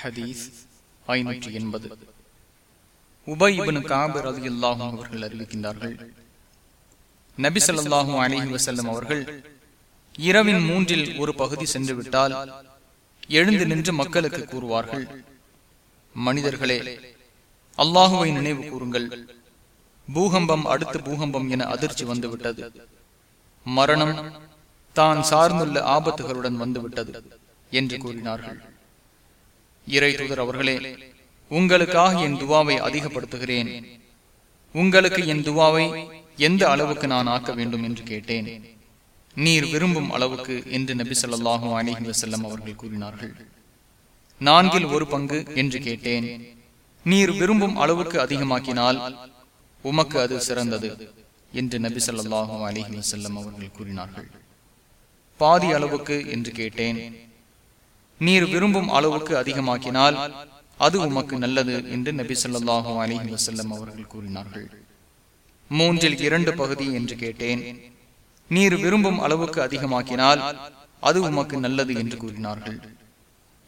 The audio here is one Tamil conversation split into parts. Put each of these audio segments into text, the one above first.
ஹதீஸ் ஐநூற்றி எண்பது. உபை இபனு காபர் அலி அல்லாஹும் அவர்கள் அறிவிக்கின்றார்கள். நபி ஸல்லல்லாஹு அலைஹி வஸல்லம் அவர்கள் இரவின் மூன்றில் ஒரு பகுதி சென்று விட்டால் எழுந்து நின்று மக்களுக்கு கூறுவார்கள் மனிதர்களே அல்லாஹுவை நினைவு கூறுங்கள். பூகம்பம் அடுத்து பூகம்பம் என அதிர்ச்சி வந்துவிட்டது. மரணம் தான் சார்ந்துள்ள ஆபத்துகளுடன் வந்துவிட்டது என்று கூறினார்கள். இறை தூதர் அவர்களே உங்களுக்காக என் துவாவை அதிகப்படுத்துகிறேன். உங்களுக்கு என் துவாவை எந்த அளவுக்கு நான் ஆக்க வேண்டும் என்று கேட்டேன். நீர் விரும்பும் அளவுக்கு என்று நபி சொல்லாஹும் அலிஹி வசல்லம் அவர்கள் கூறினார்கள். நான்கில் ஒரு பங்கு என்று கேட்டேன். நீர் விரும்பும் அளவுக்கு அதிகமாக்கினால் உமக்கு அது சிறந்தது என்று நபி சொல்லாஹும் அலிஹி வசல்லம் அவர்கள் கூறினார்கள். பாதி அளவுக்கு என்று கேட்டேன். நீர் விரும்பும் அளவுக்கு அதிகமாக்கினால் அது உமக்கு நல்லது என்று நபி சொல்லாஹு அலிஹி வசல்லம் அவர்கள் கூறினார்கள். மூன்றில் இரண்டு பகுதி என்று கேட்டேன். நீர் விரும்பும் அளவுக்கு அதிகமாக்கினால் அது உமக்கு நல்லது என்று கூறினார்கள்.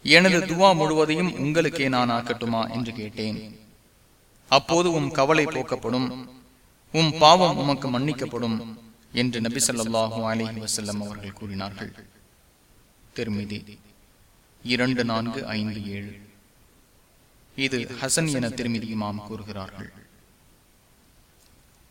எனது துவா முழுவதையும் உங்களுக்கே நான் ஆக்கட்டுமா என்று கேட்டேன். அப்போது உம் கவலை போக்கப்படும். உம் பாவம் உமக்கு மன்னிக்கப்படும் என்று நபி சொல்லாஹு அலிஹி வசல்லம் அவர்கள் கூறினார்கள். திருமிதி. இரண்டு நான்கு ஐந்து ஏழு. இது ஹசன் என திருமதி இமாம் கூறுகிறார்கள்.